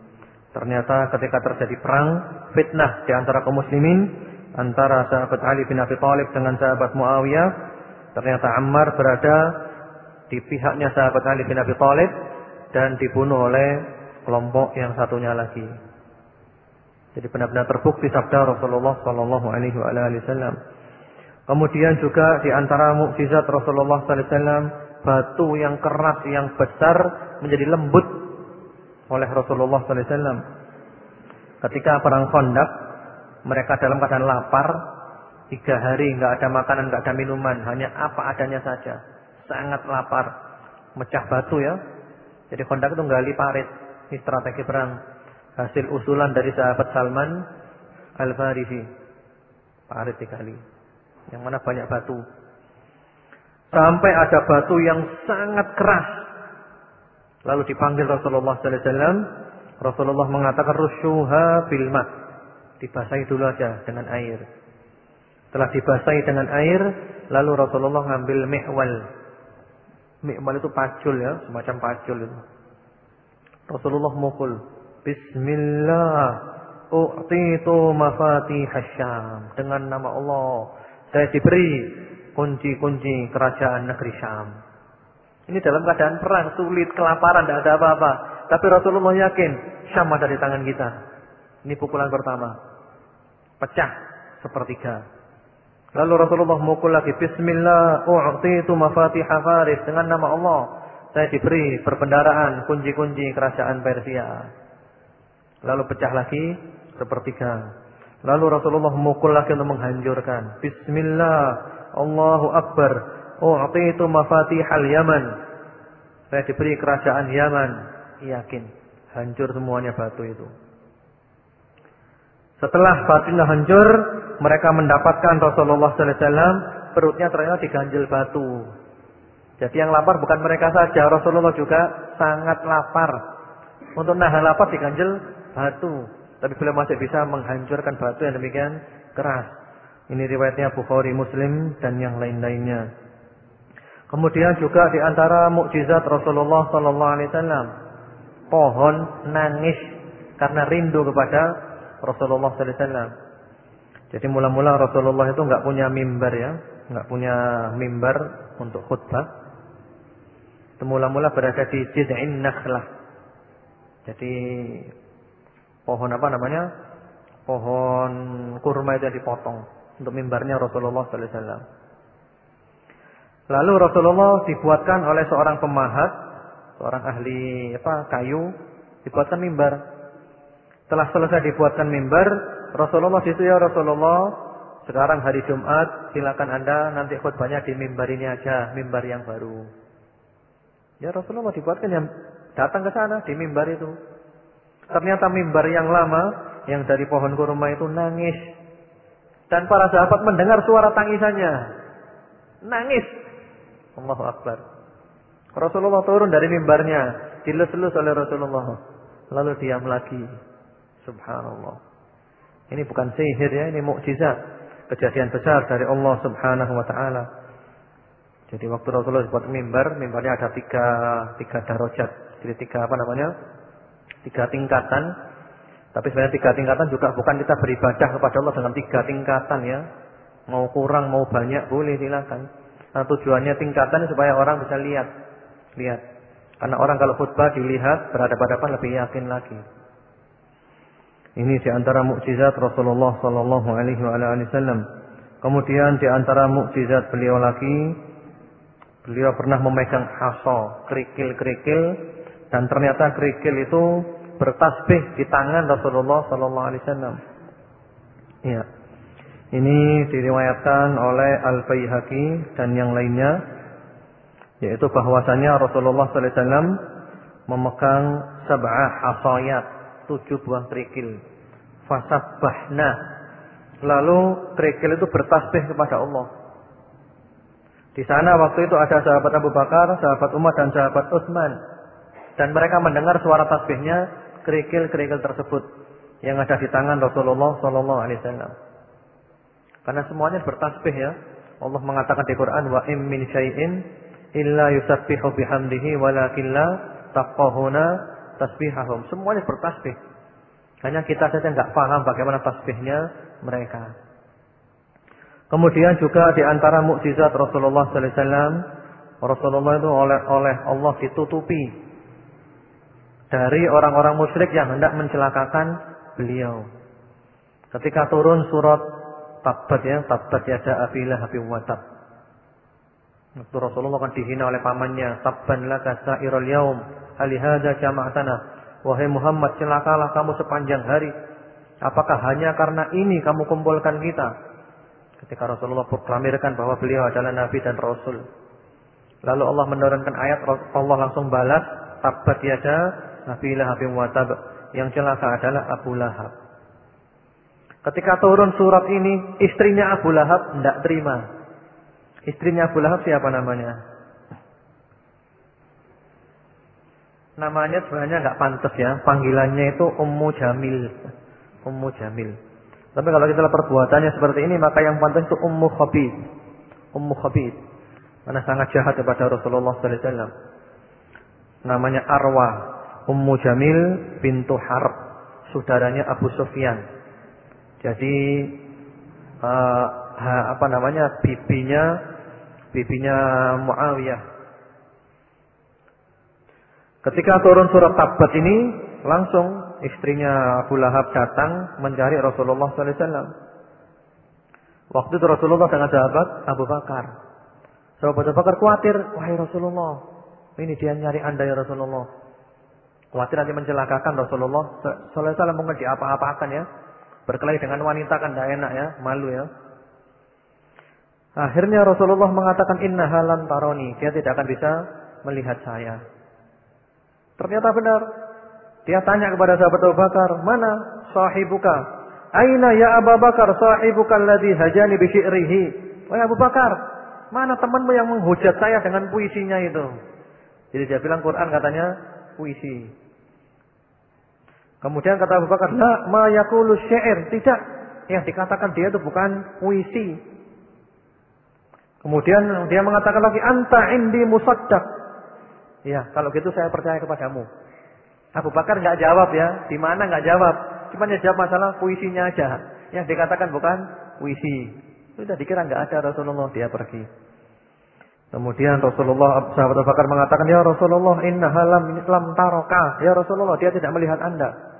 Ternyata ketika terjadi perang fitnah di antara kaum muslimin antara sahabat Ali bin Abi Thalib dengan sahabat Muawiyah, ternyata Ammar berada di pihaknya sahabat Ali bin Abi Thalib dan dibunuh oleh kelompok yang satunya lagi. Jadi benar-benar terbukti sabda Rasulullah sallallahu alaihi wasallam. Kemudian juga di antara mukjizat Rasulullah wasallam batu yang keras yang besar menjadi lembut oleh Rasulullah SAW. Ketika perang Khandaq, mereka dalam keadaan lapar, tiga hari nggak ada makanan, nggak ada minuman, hanya apa adanya saja, sangat lapar, mecah batu ya. Jadi Khandaq itu gali parit, ini strategi perang, hasil usulan dari sahabat Salman Al Farisi, parit dikali, yang mana banyak batu. Sampai ada batu yang sangat keras Lalu dipanggil Rasulullah sallallahu alaihi wasallam. Rasulullah mengatakan rusyuha bil ma. Dibasahi dulu aja dengan air. Setelah dibasahi dengan air, lalu Rasulullah ngambil mi'wal. Mi'wal itu pacul ya, semacam pacul itu. Rasulullah mukul. Bismillah. U'titu mafatih Syam. Dengan nama Allah. Saya diberi kunci-kunci kerajaan negeri Syam. Ini dalam keadaan perang, sulit, kelaparan, tidak ada apa-apa. Tapi Rasulullah yakin, Syam ada di tangan kita. Ini pukulan pertama. Pecah sepertiga. Lalu Rasulullah mukul lagi, Bismillah, u'titu mafatihah faris. Dengan nama Allah, saya diberi perbendaraan, kunci-kunci kerajaan Persia. Lalu pecah lagi sepertiga. Lalu Rasulullah mukul lagi untuk menghancurkan. Bismillah, Allahu Akbar. U'titu mafatihal Yaman. Saya diberi kerajaan Yaman. Yakin. Hancur semuanya batu itu. Setelah batunya hancur, mereka mendapatkan Rasulullah sallallahu alaihi wasallam perutnya ternyata diganjil batu. Jadi yang lapar bukan mereka saja, Rasulullah juga sangat lapar. Untuk nahan lapar diganjil batu. Tapi beliau masih bisa menghancurkan batu yang demikian keras. Ini riwayatnya Bukhari, Muslim dan yang lain-lainnya. Kemudian juga di antara mukjizat Rasulullah sallallahu alaihi wasallam, pohon nangis karena rindu kepada Rasulullah sallallahu alaihi wasallam. Jadi mula-mula Rasulullah itu enggak punya mimbar ya, enggak punya mimbar untuk khutbah. Itu mula-mula berada di Jid'in Nakhlah. Jadi pohon apa namanya? Pohon kurma itu dipotong untuk mimbarnya Rasulullah sallallahu alaihi wasallam. Lalu Rasulullah dibuatkan oleh seorang pemahat, seorang ahli apa kayu, dibuatkan mimbar. Setelah selesai dibuatkan mimbar, Rasulullah itu ya Rasulullah, sekarang hari Jumat, silakan Anda nanti khutbahnya di mimbar ini aja, mimbar yang baru. Ya Rasulullah dibuatkan yang datang ke sana di mimbar itu. Ternyata mimbar yang lama yang dari pohon kurma itu nangis. Dan para sahabat mendengar suara tangisannya. Nangis. Allahu Akbar. Rasulullah turun dari mimbarnya, dilus-lus oleh Rasulullah. Lalu diam lagi. Subhanallah. Ini bukan sihir ya, ini mukjizat. Kejadian besar dari Allah Subhanahu wa taala. Jadi waktu Rasulullah buat mimbar, mimbarnya ada tiga, tiga darajat. Jadi tiga apa namanya? Tiga tingkatan. Tapi sebenarnya tiga tingkatan juga bukan kita beribadah kepada Allah dengan tiga tingkatan ya. Mau kurang, mau banyak, boleh silakan. Nah, tujuannya tingkatan supaya orang bisa lihat. Lihat. Karena orang kalau khutbah dilihat berhadapan-hadapan lebih yakin lagi. Ini di antara mukjizat Rasulullah sallallahu alaihi wasallam. Kemudian di antara mukjizat beliau lagi beliau pernah memegang haso, kerikil-kerikil dan ternyata kerikil itu bertasbih di tangan Rasulullah sallallahu alaihi wasallam. Iya. Ini diriwayatkan oleh Al-Baihaqi dan yang lainnya yaitu bahwasanya Rasulullah sallallahu alaihi wasallam memegang sab'ah hasayat, tujuh buah kerikil. Fasabbahna. Lalu kerikil itu bertasbih kepada Allah. Di sana waktu itu ada sahabat Abu Bakar, sahabat Umar dan sahabat Utsman. Dan mereka mendengar suara tasbihnya kerikil-kerikil tersebut yang ada di tangan Rasulullah sallallahu alaihi wasallam. Karena semuanya bertasbih ya. Allah mengatakan di Quran wa im min syai'in illa yusabbihu bihamdihi walakin la taqahuna tasbihahum. Semuanya bertasbih. Hanya kita saja enggak paham bagaimana tasbihnya mereka. Kemudian juga di antara mukjizat Rasulullah sallallahu alaihi wasallam, Rasulullah itu oleh oleh Allah ditutupi dari orang-orang musyrik yang hendak mencelakakan beliau. Ketika turun surat Tabat ya, Tabat yada abilah habib watab. Waktu Rasulullah akan dihina oleh pamannya, tabban laka sa'irul yaum, alihada jama'atana. Wahai Muhammad, celakalah kamu sepanjang hari. Apakah hanya karena ini kamu kumpulkan kita? Ketika Rasulullah proklamirkan bahwa beliau adalah nabi dan rasul. Lalu Allah menurunkan ayat Allah langsung balas, tabat yada abilah habib watab. Yang celaka adalah Abu Lahab. Ketika turun surat ini, istrinya Abu Lahab tidak terima. Istrinya Abu Lahab siapa namanya? Namanya sebenarnya nggak pantas ya. Panggilannya itu Ummu Jamil. Ummu Jamil. Tapi kalau kita lihat perbuatannya seperti ini, maka yang pantas itu Ummu Khabib. Ummu Khabib. Karena sangat jahat kepada Rasulullah wasallam. Namanya Arwa. Ummu Jamil bintu Harb. Saudaranya Abu Sufyan. Jadi uh, apa namanya bibinya bibinya Muawiyah. Ketika turun surat Tabat ini, langsung istrinya Abu Lahab datang mencari Rasulullah SAW. Waktu itu Rasulullah dengan sahabat Abu Bakar. Sahabat Abu Bakar khawatir, wahai Rasulullah, ini dia nyari anda ya Rasulullah. Khawatir nanti mencelakakan Rasulullah. Sallallahu Alaihi mungkin diapa-apakan ya. Berkelahi dengan wanita kan tidak enak ya, malu ya. Akhirnya Rasulullah mengatakan inna halan taroni. Dia tidak akan bisa melihat saya. Ternyata benar. Dia tanya kepada sahabat Abu Bakar, "Mana sahibuka?" "Aina ya Abu Bakar sahibuka alladhi hajani bi syi'rihi?" "Wahai Abu Bakar, mana temanmu yang menghujat saya dengan puisinya itu?" Jadi dia bilang Quran katanya puisi. Kemudian kata Abu Bakar, "La ma yaqulu syair." Tidak. Yang dikatakan dia itu bukan puisi, Kemudian dia mengatakan lagi anta indi musaddaq. Ya, kalau gitu saya percaya kepadamu. Abu Bakar nggak jawab ya, di mana nggak jawab. Cuma dia jawab masalah puisinya aja. Yang dikatakan bukan puisi. Sudah dikira nggak ada Rasulullah dia pergi. Kemudian Rasulullah sahabat Abu Bakar mengatakan, "Ya Rasulullah, inna halam lam taroka." Ya Rasulullah, dia tidak melihat Anda.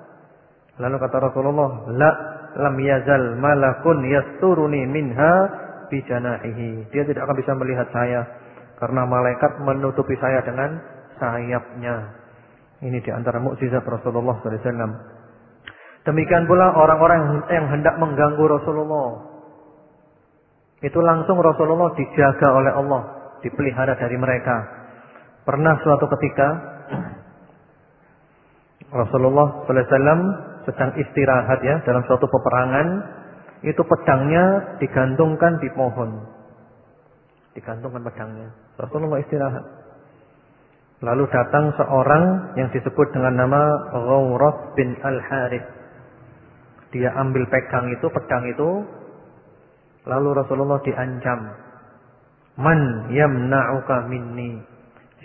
Lalu kata Rasulullah, "La lam yazal malakun yasturuni minha bijanahihi. Dia tidak akan bisa melihat saya karena malaikat menutupi saya dengan sayapnya. Ini di antara mukjizat Rasulullah SAW. Demikian pula orang-orang yang hendak mengganggu Rasulullah. Itu langsung Rasulullah dijaga oleh Allah, dipelihara dari mereka. Pernah suatu ketika Rasulullah SAW sedang istirahat ya dalam suatu peperangan itu pedangnya digantungkan di pohon. Digantungkan pedangnya. Rasulullah istirahat. Lalu datang seorang yang disebut dengan nama Ghawras bin Al-Harith. Dia ambil pegang itu, pedang itu. Lalu Rasulullah diancam. Man yamna'uka minni.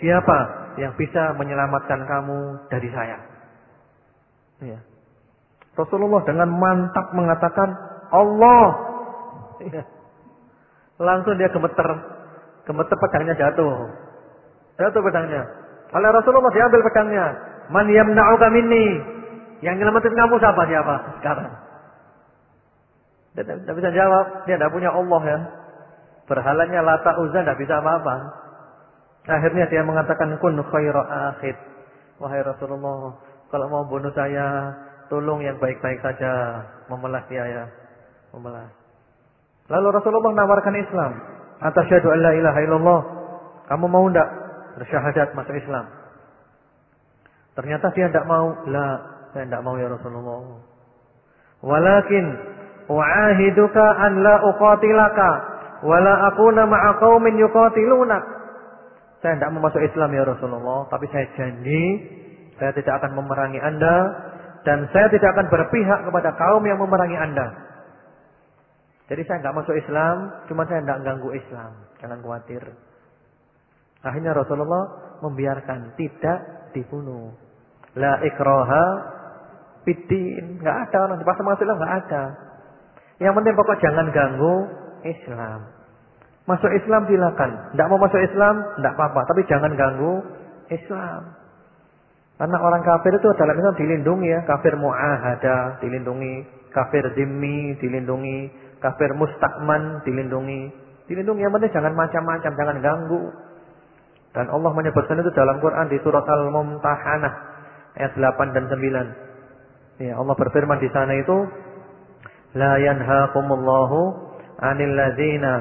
Siapa yang bisa menyelamatkan kamu dari saya? Ya. Rasulullah dengan mantap mengatakan, Allah. Iya. Langsung dia gemeter. Gemeter pedangnya jatuh. Jatuh pedangnya. Oleh Rasulullah diambil pedangnya. Man yamna'uka minni. Yang nyelamatin kamu siapa siapa sekarang? Dia tidak bisa jawab. Dia tidak punya Allah ya. Berhalanya lata uzan tidak bisa apa-apa. Akhirnya dia mengatakan kun khairu akhid. Wahai Rasulullah, kalau mau bunuh saya, tolong yang baik-baik saja memelas dia ya membelah. Lalu Rasulullah menawarkan Islam. Atasyhadu an la ilaha illallah. Kamu mau enggak bersyahadat masuk Islam? Ternyata dia tidak mau. La, saya tidak mau ya Rasulullah. Walakin u'ahiduka an la uqatilaka wala akuna ma'a qaumin yuqatiluna. Saya tidak mau masuk Islam ya Rasulullah, tapi saya janji saya tidak akan memerangi Anda dan saya tidak akan berpihak kepada kaum yang memerangi Anda. Jadi saya nggak masuk Islam, cuma saya tidak ganggu Islam. Jangan khawatir. Akhirnya Rasulullah membiarkan tidak dibunuh. La ikraha bidin. Nggak ada orang pas masuk Islam nggak ada. Yang penting pokok jangan ganggu Islam. Masuk Islam silakan. Tidak mau masuk Islam tidak apa-apa, tapi jangan ganggu Islam. Karena orang kafir itu dalam Islam dilindungi ya, kafir muahada dilindungi, kafir zimmi dilindungi, kafir mustakman dilindungi. Dilindungi yang penting jangan macam-macam, jangan ganggu. Dan Allah menyebutkan itu dalam Quran di surat Al-Mumtahanah ayat 8 dan 9. Ya, Allah berfirman di sana itu la yanhaqumullahu 'anil ladzina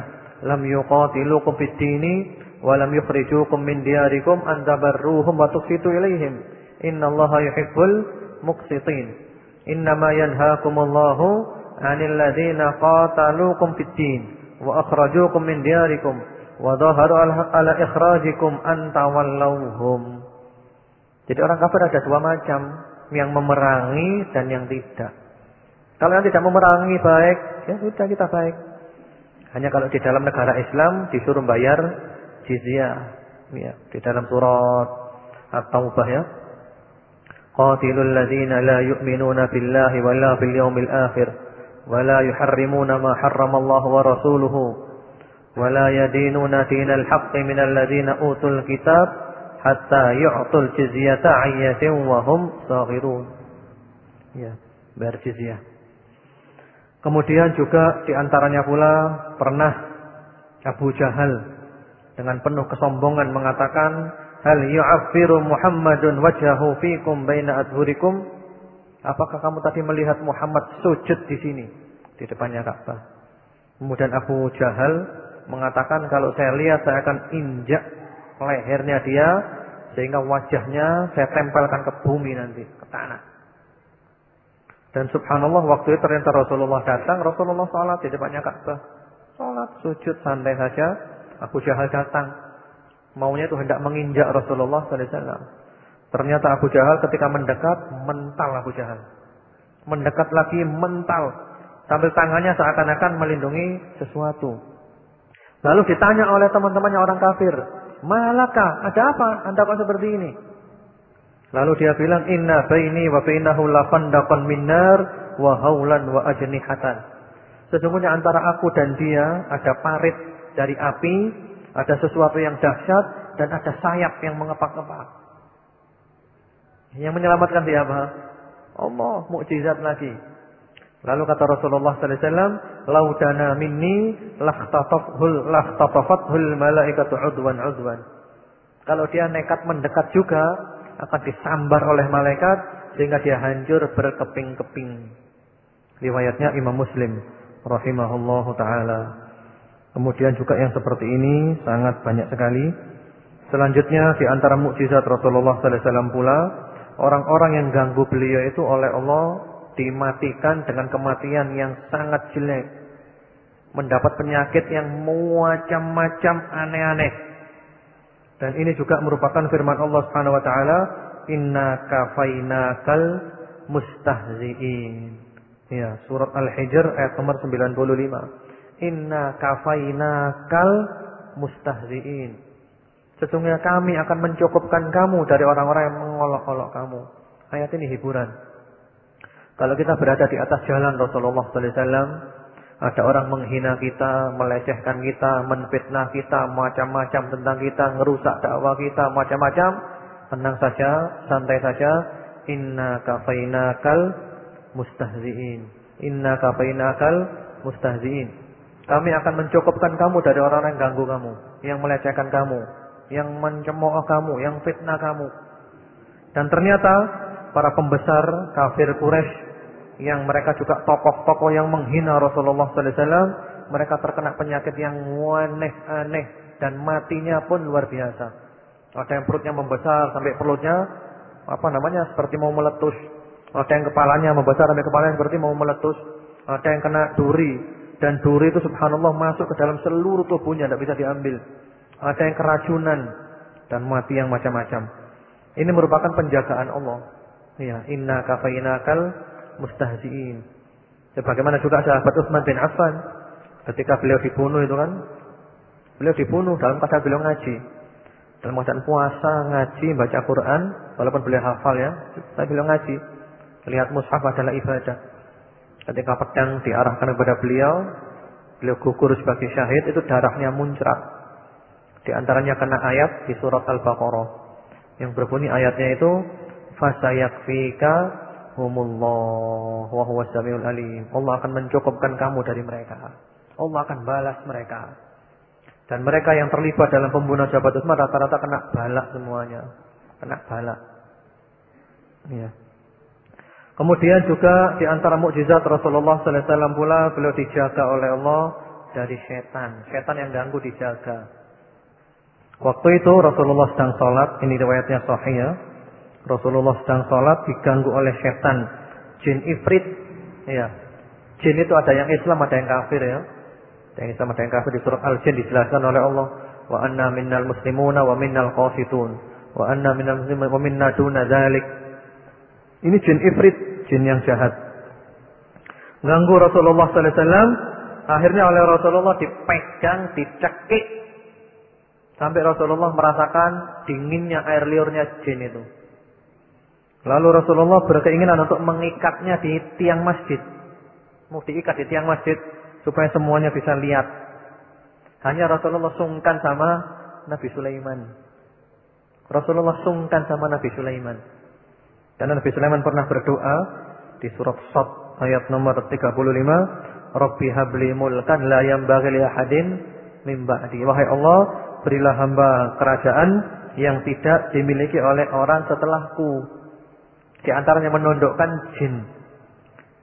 lam yuqatilukum fid dini wa lam yukhrijukum min diyarikum an tabarruhum wa tuqsitu ilaihim. Innallaha yuhibbul muqsitin. Innama yanhaqumullahu 'anil ladzina qataluukum fid din wa akhrajukum min diyarikum wa dhaharu ala ikhrajikum an tawallawhum. Jadi orang kafir ada dua macam, yang memerangi dan yang tidak. Kalau yang tidak memerangi baik, ya sudah kita baik. Hanya kalau di dalam negara Islam disuruh bayar jizyah. Ya, di dalam surat At-Taubah ya. La yu'minuna billahi wala bil yawmil akhir wala yuharrimuna ma harramallahu wa rasuluhu wala yadinuna dinal haqqi minal ladzina utul kitab hatta yu'tul jizyata 'ayyatin wa hum saghirun. Ya, bayar jizyah. Kemudian juga di antaranya pula pernah Abu Jahal dengan penuh kesombongan mengatakan, "Hal yu'affiru Muhammadun wajhahu fikum baina adhurikum?" Apakah kamu tadi melihat Muhammad sujud di sini di depannya Ka'bah? Kemudian Abu Jahal mengatakan, "Kalau saya lihat saya akan injak lehernya dia sehingga wajahnya saya tempelkan ke bumi nanti, ke tanah." Dan subhanallah waktu itu ternyata Rasulullah datang, Rasulullah sholat di depannya Ka'bah. Sholat, sujud, santai saja. Abu Jahal datang. Maunya itu hendak menginjak Rasulullah SAW. Ternyata Abu Jahal ketika mendekat, mental Abu Jahal. Mendekat lagi, mental. Sambil tangannya seakan-akan melindungi sesuatu. Lalu ditanya oleh teman-temannya orang kafir. Malaka, ada apa? Anda kok seperti ini? Lalu dia bilang inna baini wa bainahu la khandaqan min nar wa haulan wa ajnihatan. Sesungguhnya antara aku dan dia ada parit dari api, ada sesuatu yang dahsyat dan ada sayap yang mengepak-ngepak. Yang menyelamatkan dia apa? Allah, mukjizat lagi. Lalu kata Rasulullah sallallahu alaihi wasallam, "Laudana minni lahtatafathul lahtatafathul malaikatu udwan udwan." Kalau dia nekat mendekat juga, akan disambar oleh malaikat sehingga dia hancur berkeping-keping. Riwayatnya Imam Muslim rahimahullahu taala. Kemudian juga yang seperti ini sangat banyak sekali. Selanjutnya di antara mukjizat Rasulullah sallallahu alaihi wasallam pula, orang-orang yang ganggu beliau itu oleh Allah dimatikan dengan kematian yang sangat jelek. Mendapat penyakit yang macam-macam aneh-aneh. Dan ini juga merupakan firman Allah Subhanahu wa taala, "Inna kafainakal mustahzi'in." Ya, surat Al-Hijr ayat nomor 95. Inna kafainakal mustahzi'in. Sesungguhnya kami akan mencukupkan kamu dari orang-orang yang mengolok-olok kamu. Ayat ini hiburan. Kalau kita berada di atas jalan Rasulullah sallallahu alaihi wasallam, ada orang menghina kita, melecehkan kita, menfitnah kita, macam-macam tentang kita, ngerusak dakwah kita, macam-macam. Tenang saja, santai saja. Inna kafainakal mustahziin. Inna kafainakal mustahziin. Kami akan mencukupkan kamu dari orang-orang yang ganggu kamu, yang melecehkan kamu, yang mencemooh kamu, yang fitnah kamu. Dan ternyata para pembesar kafir Quraisy yang mereka juga tokoh-tokoh yang menghina Rasulullah sallallahu alaihi wasallam, mereka terkena penyakit yang aneh-aneh dan matinya pun luar biasa. Ada yang perutnya membesar sampai perutnya apa namanya seperti mau meletus. Ada yang kepalanya membesar sampai kepalanya seperti mau meletus. Ada yang kena duri dan duri itu subhanallah masuk ke dalam seluruh tubuhnya tidak bisa diambil. Ada yang keracunan dan mati yang macam-macam. Ini merupakan penjagaan Allah. Ya, inna kafainakal mustahziin. Sebagaimana juga sahabat Utsman bin Affan ketika beliau dibunuh itu kan beliau dibunuh dalam keadaan beliau ngaji. Dalam keadaan puasa, ngaji, baca Quran, walaupun beliau hafal ya, tapi beliau ngaji. Lihat mushaf adalah ibadah. Ketika pedang diarahkan kepada beliau, beliau gugur sebagai syahid, itu darahnya muncrat. Di antaranya kena ayat di surat Al-Baqarah. Yang berbunyi ayatnya itu, Fasayakfika humullah wa. Allah akan mencukupkan kamu dari mereka. Allah akan balas mereka. Dan mereka yang terlibat dalam pembunuhan sahabat Utsman rata-rata kena balak semuanya. Kena balak. Ya. Kemudian juga di antara mukjizat Rasulullah sallallahu alaihi wasallam pula beliau dijaga oleh Allah dari setan. Setan yang ganggu dijaga. Waktu itu Rasulullah sedang sholat, ini riwayatnya sahih ya. Rasulullah sedang sholat diganggu oleh setan, jin ifrit. Ya. Jin itu ada yang Islam, ada yang kafir ya. Ada yang Islam, ada yang kafir di surat Al-Jin dijelaskan oleh Allah. Wa anna minnal muslimuna wa minnal qasitun. Wa anna minnal muslimin wa minna duna dzalik. Ini jin ifrit, jin yang jahat. Ganggu Rasulullah sallallahu alaihi wasallam, akhirnya oleh Rasulullah dipegang, dicekik sampai Rasulullah merasakan dinginnya air liurnya jin itu. Lalu Rasulullah berkeinginan untuk mengikatnya di tiang masjid. Mau diikat di tiang masjid supaya semuanya bisa lihat. Hanya Rasulullah sungkan sama Nabi Sulaiman. Rasulullah sungkan sama Nabi Sulaiman. Dan Nabi Sulaiman pernah berdoa di surat Sad ayat nomor 35, "Rabbi habli mulkan la yanbaghi li ahadin min ba'di." Wahai Allah, berilah hamba kerajaan yang tidak dimiliki oleh orang setelahku. Di antaranya menundukkan jin.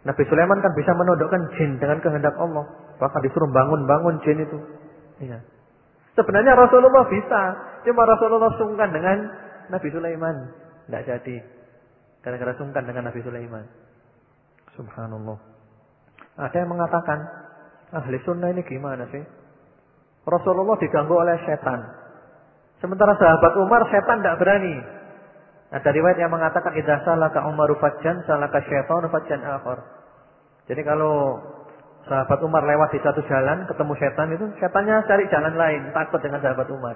Nabi Sulaiman kan bisa menundukkan jin dengan kehendak Allah. Bahkan disuruh bangun-bangun jin itu. Iya. Sebenarnya Rasulullah bisa. Cuma Rasulullah sungkan dengan Nabi Sulaiman. Tidak jadi. Gara-gara sungkan dengan Nabi Sulaiman. Subhanallah. Ada yang mengatakan, ahli sunnah ini gimana sih? Rasulullah diganggu oleh setan. Sementara sahabat Umar setan tidak berani. Ada riwayat yang mengatakan idza salaka Umaru fajjan salaka syaitanu fajjan akhar. Jadi kalau sahabat Umar lewat di satu jalan ketemu setan itu setannya cari jalan lain, takut dengan sahabat Umar.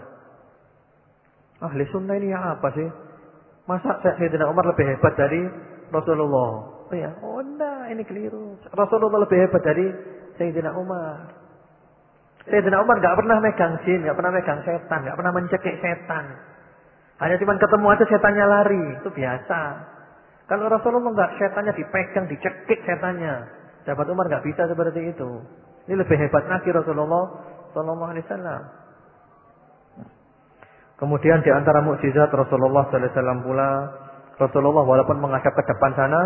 Ahli sunnah ini ya apa sih? Masa Sayyidina Umar lebih hebat dari Rasulullah? Oh ya, oh enggak, ini keliru. Rasulullah lebih hebat dari Sayyidina Umar. Sayyidina Umar enggak pernah megang jin, enggak pernah megang setan, enggak pernah mencekik setan. Hanya cuma ketemu aja setannya lari, itu biasa. Kalau Rasulullah enggak setannya dipegang, dicekik setannya. Sahabat Umar enggak bisa seperti itu. Ini lebih hebat lagi Rasulullah sallallahu alaihi wasallam. Kemudian di antara mukjizat Rasulullah sallallahu alaihi wasallam pula, Rasulullah walaupun menghadap ke depan sana,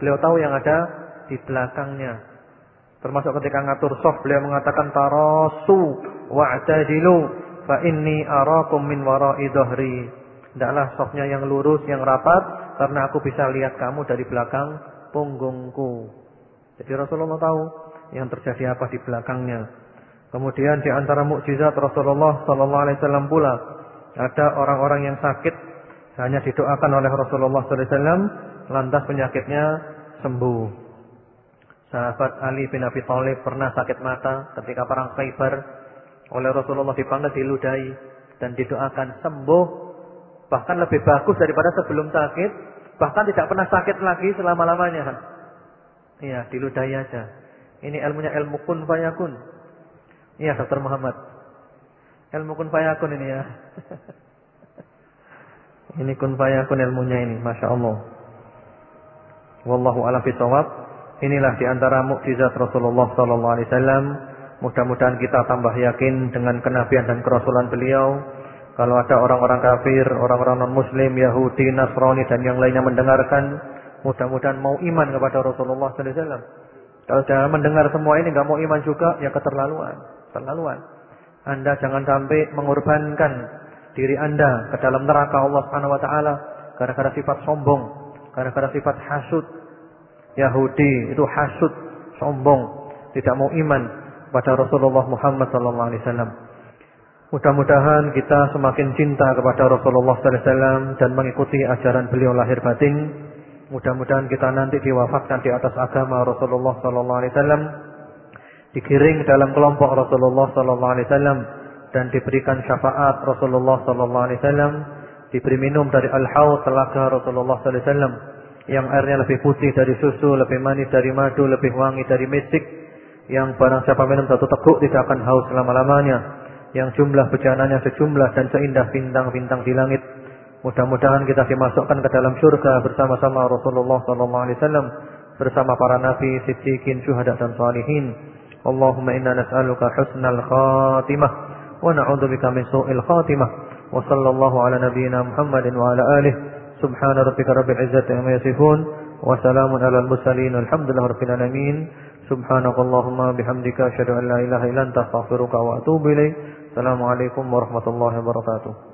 beliau tahu yang ada di belakangnya. Termasuk ketika ngatur soft, beliau mengatakan tarasu wa'tadilu fa inni arakum min wara'i dhahri. Tidaklah softnya yang lurus, yang rapat, karena aku bisa lihat kamu dari belakang punggungku. Jadi Rasulullah tahu yang terjadi apa di belakangnya. Kemudian di antara mukjizat Rasulullah sallallahu alaihi wasallam pula ada orang-orang yang sakit hanya didoakan oleh Rasulullah SAW, lantas penyakitnya sembuh. Sahabat Ali bin Abi Thalib pernah sakit mata ketika perang Khaybar oleh Rasulullah dipanggil diludahi dan didoakan sembuh bahkan lebih bagus daripada sebelum sakit bahkan tidak pernah sakit lagi selama-lamanya iya diludahi aja ini ilmunya ilmu kun fayakun iya Dr. Muhammad ilmu kun fayakun ini ya ini kun fayakun ilmunya ini Masya Allah Wallahu ala bisawab Inilah di antara mukjizat Rasulullah Sallallahu Alaihi Wasallam. Mudah-mudahan kita tambah yakin dengan kenabian dan kerasulan beliau kalau ada orang-orang kafir, orang-orang non-muslim, Yahudi, Nasrani dan yang lainnya mendengarkan, mudah-mudahan mau iman kepada Rasulullah sallallahu alaihi wasallam. Kalau jangan mendengar semua ini nggak mau iman juga, ya keterlaluan, terlaluan. Anda jangan sampai mengorbankan diri Anda ke dalam neraka Allah Subhanahu wa taala gara-gara sifat sombong, gara-gara sifat hasud. Yahudi itu hasud, sombong, tidak mau iman pada Rasulullah Muhammad sallallahu alaihi wasallam. Mudah-mudahan kita semakin cinta kepada Rasulullah sallallahu alaihi wasallam dan mengikuti ajaran beliau lahir batin. Mudah-mudahan kita nanti diwafatkan di atas agama Rasulullah sallallahu alaihi wasallam, digiring dalam kelompok Rasulullah sallallahu alaihi wasallam dan diberikan syafaat Rasulullah sallallahu alaihi wasallam, diberi minum dari al-haud telaga Rasulullah sallallahu alaihi wasallam yang airnya lebih putih dari susu, lebih manis dari madu, lebih wangi dari misik, yang barang siapa minum satu teguk tidak akan haus selama-lamanya, yang jumlah bejananya sejumlah dan seindah bintang-bintang di langit. Mudah-mudahan kita dimasukkan ke dalam surga bersama-sama Rasulullah sallallahu alaihi wasallam bersama para nabi, siddiqin, syuhada dan salihin. Allahumma inna nas'aluka husnal khatimah ونعوذ بك من سوء الخاتمة. وصلى الله على نبينا محمد وعلى آله. سبحان ربك رب العزة عما يصفون. وسلام على المرسلين. والحمد لله رب العالمين. سبحانك اللهم بحمدك أشهد أن لا إله إلا أنت أستغفرك وأتوب إليك. السلام عليكم ورحمة الله وبركاته.